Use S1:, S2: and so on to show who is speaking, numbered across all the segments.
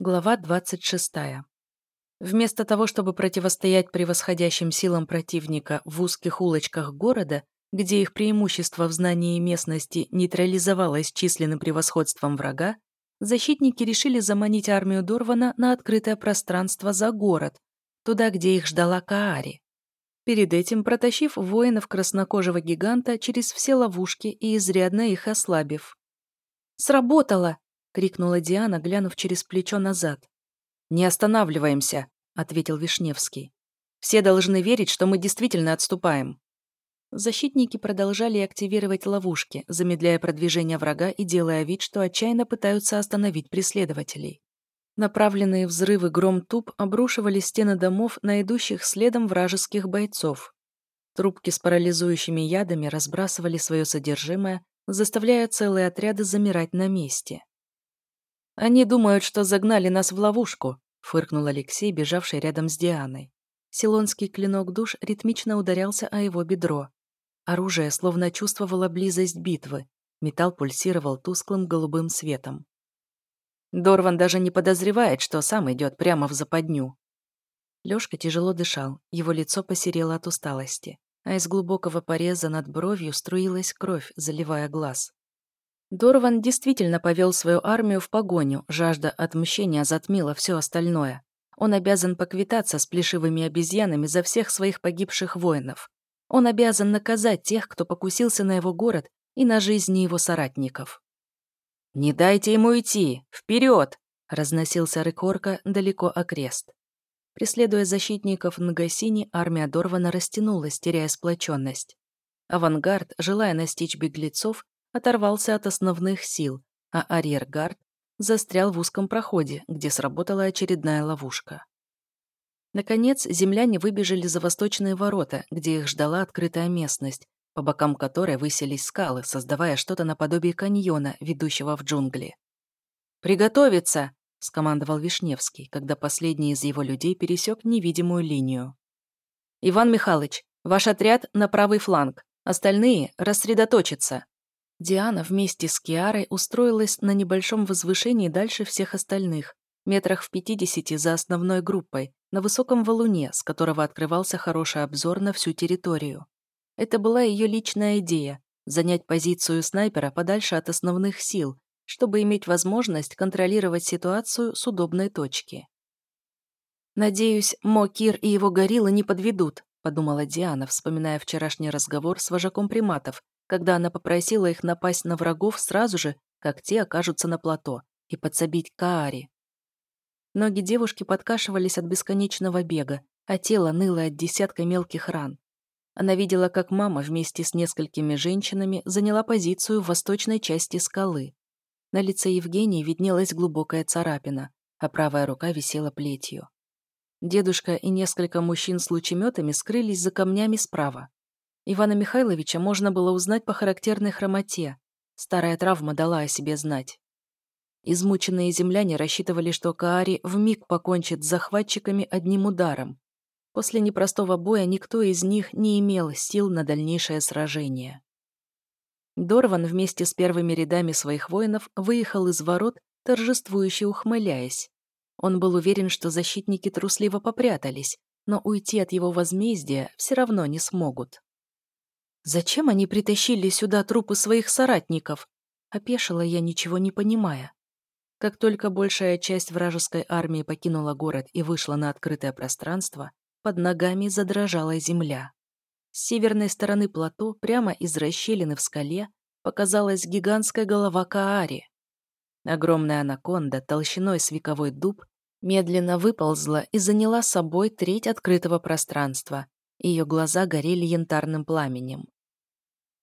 S1: Глава 26. Вместо того, чтобы противостоять превосходящим силам противника в узких улочках города, где их преимущество в знании местности нейтрализовалось численным превосходством врага, защитники решили заманить армию Дорвана на открытое пространство за город, туда, где их ждала Каари. Перед этим протащив воинов краснокожего гиганта через все ловушки и изрядно их ослабив. «Сработало!» — крикнула Диана, глянув через плечо назад. «Не останавливаемся», — ответил Вишневский. «Все должны верить, что мы действительно отступаем». Защитники продолжали активировать ловушки, замедляя продвижение врага и делая вид, что отчаянно пытаются остановить преследователей. Направленные взрывы гром-туб обрушивали стены домов на идущих следом вражеских бойцов. Трубки с парализующими ядами разбрасывали свое содержимое, заставляя целые отряды замирать на месте. «Они думают, что загнали нас в ловушку», — фыркнул Алексей, бежавший рядом с Дианой. Силонский клинок душ ритмично ударялся о его бедро. Оружие словно чувствовало близость битвы. Металл пульсировал тусклым голубым светом. Дорван даже не подозревает, что сам идет прямо в западню. Лёшка тяжело дышал, его лицо посерело от усталости, а из глубокого пореза над бровью струилась кровь, заливая глаз. Дорван действительно повел свою армию в погоню, жажда отмщения затмила все остальное. Он обязан поквитаться с плешивыми обезьянами за всех своих погибших воинов. Он обязан наказать тех, кто покусился на его город и на жизни его соратников. «Не дайте ему идти! Вперед!» — разносился рык далеко окрест. Преследуя защитников Нгасини, армия Дорвана растянулась, теряя сплоченность. Авангард, желая настичь беглецов, оторвался от основных сил, а арьергард застрял в узком проходе, где сработала очередная ловушка. Наконец, земляне выбежали за восточные ворота, где их ждала открытая местность, по бокам которой высились скалы, создавая что-то наподобие каньона, ведущего в джунгли. «Приготовиться!» — скомандовал Вишневский, когда последний из его людей пересек невидимую линию. «Иван Михайлович, ваш отряд на правый фланг, остальные рассредоточиться!» Диана вместе с Киарой устроилась на небольшом возвышении дальше всех остальных, метрах в пятидесяти за основной группой, на высоком валуне, с которого открывался хороший обзор на всю территорию. Это была ее личная идея – занять позицию снайпера подальше от основных сил, чтобы иметь возможность контролировать ситуацию с удобной точки. «Надеюсь, Мокир и его гориллы не подведут», – подумала Диана, вспоминая вчерашний разговор с вожаком приматов, когда она попросила их напасть на врагов сразу же, как те окажутся на плато, и подсобить Каари. Ноги девушки подкашивались от бесконечного бега, а тело ныло от десятка мелких ран. Она видела, как мама вместе с несколькими женщинами заняла позицию в восточной части скалы. На лице Евгении виднелась глубокая царапина, а правая рука висела плетью. Дедушка и несколько мужчин с лучеметами скрылись за камнями справа. Ивана Михайловича можно было узнать по характерной хромоте. Старая травма дала о себе знать. Измученные земляне рассчитывали, что Каари вмиг покончит с захватчиками одним ударом. После непростого боя никто из них не имел сил на дальнейшее сражение. Дорван вместе с первыми рядами своих воинов выехал из ворот, торжествующе ухмыляясь. Он был уверен, что защитники трусливо попрятались, но уйти от его возмездия все равно не смогут. Зачем они притащили сюда трупы своих соратников? Опешила я, ничего не понимая. Как только большая часть вражеской армии покинула город и вышла на открытое пространство, под ногами задрожала земля. С северной стороны плато, прямо из расщелины в скале, показалась гигантская голова Каари. Огромная анаконда, толщиной с вековой дуб, медленно выползла и заняла собой треть открытого пространства. Ее глаза горели янтарным пламенем.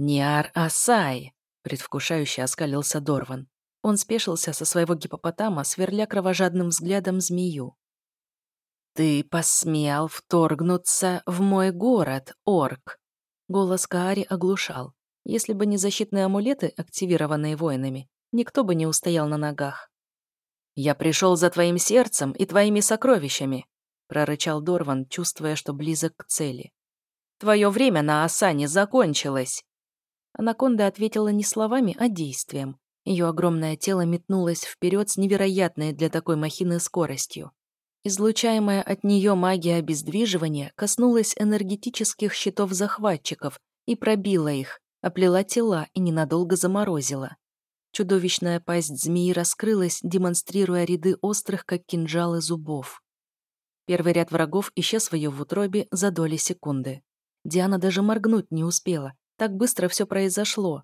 S1: «Ниар Асай!» — предвкушающе оскалился Дорван. Он спешился со своего гипопотама, сверля кровожадным взглядом змею. «Ты посмел вторгнуться в мой город, орк!» Голос Каари оглушал. Если бы не защитные амулеты, активированные воинами, никто бы не устоял на ногах. «Я пришел за твоим сердцем и твоими сокровищами», прорычал Дорван, чувствуя, что близок к цели. «Твое время на Асане закончилось!» Анаконда ответила не словами, а действием. Ее огромное тело метнулось вперед с невероятной для такой махины скоростью. Излучаемая от нее магия обездвиживания коснулась энергетических щитов захватчиков и пробила их, оплела тела и ненадолго заморозила. Чудовищная пасть змеи раскрылась, демонстрируя ряды острых, как кинжалы, зубов. Первый ряд врагов исчез в ее в утробе за доли секунды. Диана даже моргнуть не успела, так быстро все произошло.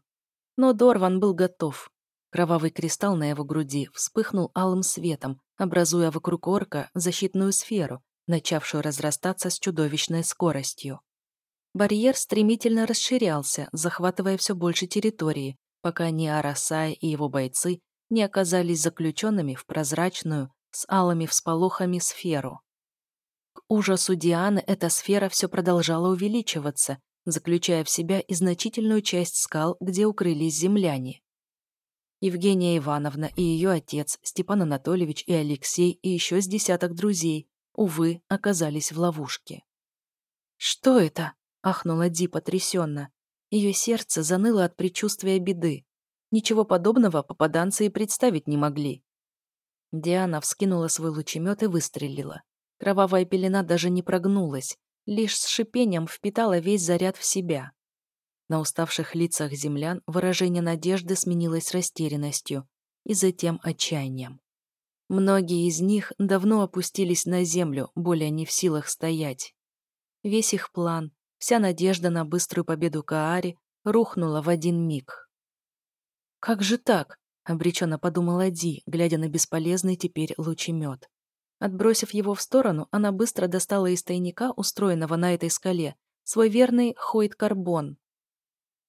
S1: Но Дорван был готов. Кровавый кристалл на его груди вспыхнул алым светом, образуя вокруг орка защитную сферу, начавшую разрастаться с чудовищной скоростью. Барьер стремительно расширялся, захватывая все больше территории, пока ни Арасай и его бойцы не оказались заключенными в прозрачную, с алыми всполохами сферу. К ужасу Дианы эта сфера все продолжала увеличиваться, заключая в себя и значительную часть скал, где укрылись земляне. Евгения Ивановна и ее отец, Степан Анатольевич и Алексей и еще с десяток друзей, увы, оказались в ловушке. «Что это?» — ахнула Ди потрясенно. Ее сердце заныло от предчувствия беды. Ничего подобного попаданцы и представить не могли. Диана вскинула свой лучемет и выстрелила. Кровавая пелена даже не прогнулась, лишь с шипением впитала весь заряд в себя. На уставших лицах землян выражение надежды сменилось растерянностью и затем отчаянием. Многие из них давно опустились на землю, более не в силах стоять. Весь их план, вся надежда на быструю победу Каари рухнула в один миг. «Как же так?» — обреченно подумала Ди, глядя на бесполезный теперь лучемет. Отбросив его в сторону, она быстро достала из тайника, устроенного на этой скале, свой верный хойт-карбон.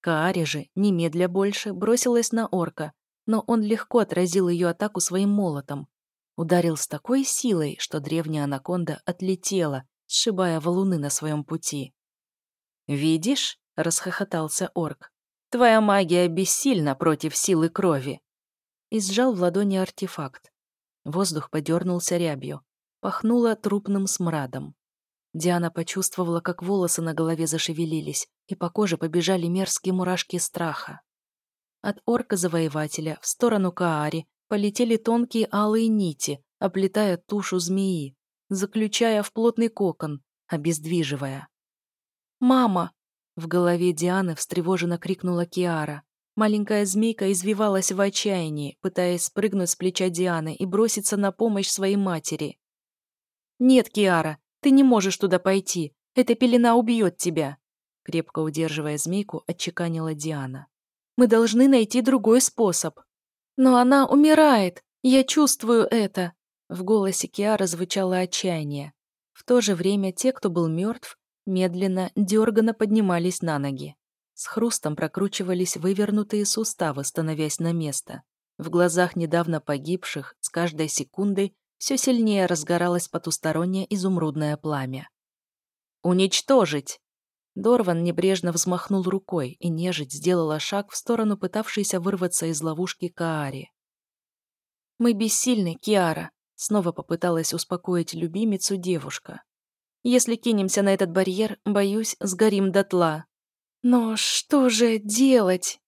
S1: Каари же, немедля больше, бросилась на орка, но он легко отразил ее атаку своим молотом. Ударил с такой силой, что древняя анаконда отлетела, сшибая валуны на своем пути. «Видишь?» — расхохотался орк. «Твоя магия бессильна против силы крови!» И сжал в ладони артефакт. Воздух подернулся рябью. Пахнуло трупным смрадом. Диана почувствовала, как волосы на голове зашевелились, и по коже побежали мерзкие мурашки страха. От орка-завоевателя в сторону Каари полетели тонкие алые нити, оплетая тушу змеи, заключая в плотный кокон, обездвиживая. «Мама!» — в голове Дианы встревоженно крикнула Киара. Маленькая змейка извивалась в отчаянии, пытаясь спрыгнуть с плеча Дианы и броситься на помощь своей матери. «Нет, Киара, ты не можешь туда пойти. Эта пелена убьет тебя!» Крепко удерживая змейку, отчеканила Диана. «Мы должны найти другой способ». «Но она умирает! Я чувствую это!» В голосе Киара звучало отчаяние. В то же время те, кто был мертв, медленно, дерганно поднимались на ноги. С хрустом прокручивались вывернутые суставы, становясь на место. В глазах недавно погибших с каждой секундой все сильнее разгоралось потустороннее изумрудное пламя. «Уничтожить!» Дорван небрежно взмахнул рукой, и нежить сделала шаг в сторону пытавшейся вырваться из ловушки Каари. «Мы бессильны, Киара», — снова попыталась успокоить любимицу девушка. «Если кинемся на этот барьер, боюсь, сгорим дотла». «Но что же делать?»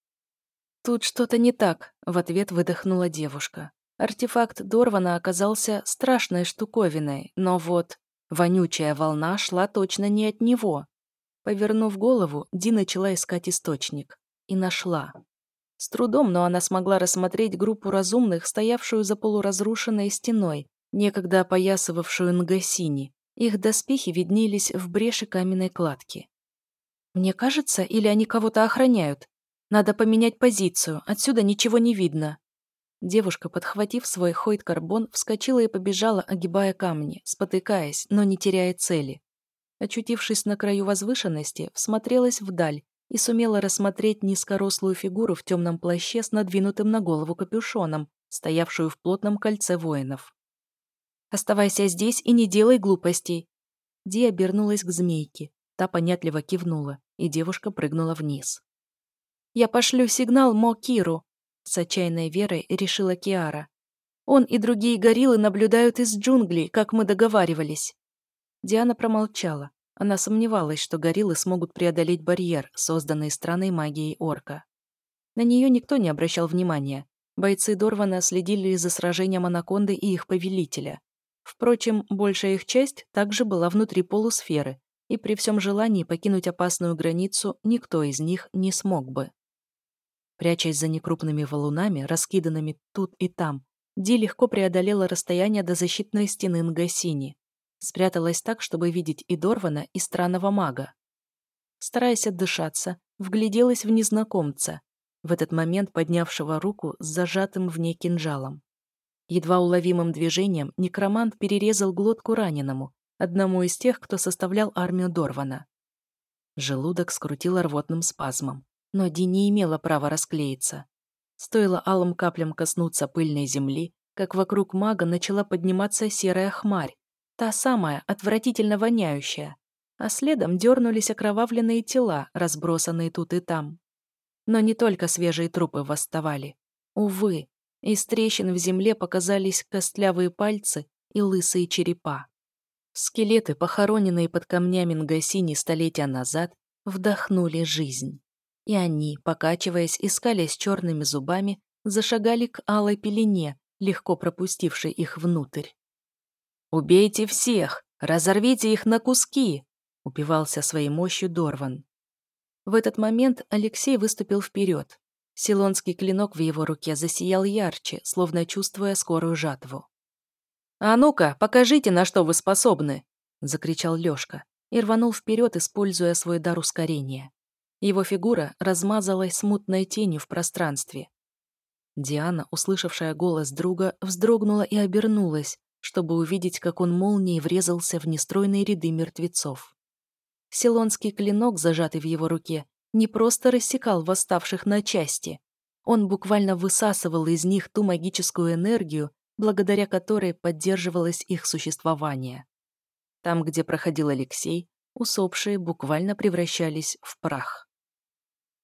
S1: «Тут что-то не так», — в ответ выдохнула девушка. Артефакт Дорвана оказался страшной штуковиной, но вот вонючая волна шла точно не от него. Повернув голову, Ди начала искать источник. И нашла. С трудом, но она смогла рассмотреть группу разумных, стоявшую за полуразрушенной стеной, некогда опоясывавшую Нгасини. Их доспехи виднелись в бреши каменной кладки. «Мне кажется, или они кого-то охраняют? Надо поменять позицию, отсюда ничего не видно», Девушка, подхватив свой хойт-карбон, вскочила и побежала, огибая камни, спотыкаясь, но не теряя цели. Очутившись на краю возвышенности, всмотрелась вдаль и сумела рассмотреть низкорослую фигуру в темном плаще с надвинутым на голову капюшоном, стоявшую в плотном кольце воинов. «Оставайся здесь и не делай глупостей!» Ди обернулась к змейке. Та понятливо кивнула, и девушка прыгнула вниз. «Я пошлю сигнал Мо Киру!» С отчаянной верой решила Киара. Он и другие гориллы наблюдают из джунглей, как мы договаривались. Диана промолчала. Она сомневалась, что гориллы смогут преодолеть барьер, созданный странной магией орка. На нее никто не обращал внимания. Бойцы Дорвана следили за сражением анаконды и их повелителя. Впрочем, большая их часть также была внутри полусферы, и при всем желании покинуть опасную границу никто из них не смог бы. Прячась за некрупными валунами, раскиданными тут и там, Ди легко преодолела расстояние до защитной стены Нгасини. Спряталась так, чтобы видеть и Дорвана, и странного мага. Стараясь отдышаться, вгляделась в незнакомца, в этот момент поднявшего руку с зажатым в ней кинжалом. Едва уловимым движением некромант перерезал глотку раненому, одному из тех, кто составлял армию Дорвана. Желудок скрутило рвотным спазмом, но Ди не имела права расклеиться. Стоило алым каплям коснуться пыльной земли, как вокруг мага начала подниматься серая хмарь, та самая, отвратительно воняющая, а следом дернулись окровавленные тела, разбросанные тут и там. Но не только свежие трупы восставали. Увы, из трещин в земле показались костлявые пальцы и лысые черепа. Скелеты, похороненные под камнями Нгасини столетия назад, вдохнули жизнь. И они, покачиваясь и скалясь черными зубами, зашагали к алой пелене, легко пропустившей их внутрь. «Убейте всех! Разорвите их на куски!» — упивался своей мощью Дорван. В этот момент Алексей выступил вперед. Силонский клинок в его руке засиял ярче, словно чувствуя скорую жатву. «А ну-ка, покажите, на что вы способны!» — закричал Лёшка и рванул вперед, используя свой дар ускорения. Его фигура размазалась смутной тенью в пространстве. Диана, услышавшая голос друга, вздрогнула и обернулась, чтобы увидеть, как он молнией врезался в нестройные ряды мертвецов. Силонский клинок, зажатый в его руке, не просто рассекал восставших на части. Он буквально высасывал из них ту магическую энергию, благодаря которой поддерживалось их существование. Там, где проходил Алексей, усопшие буквально превращались в прах.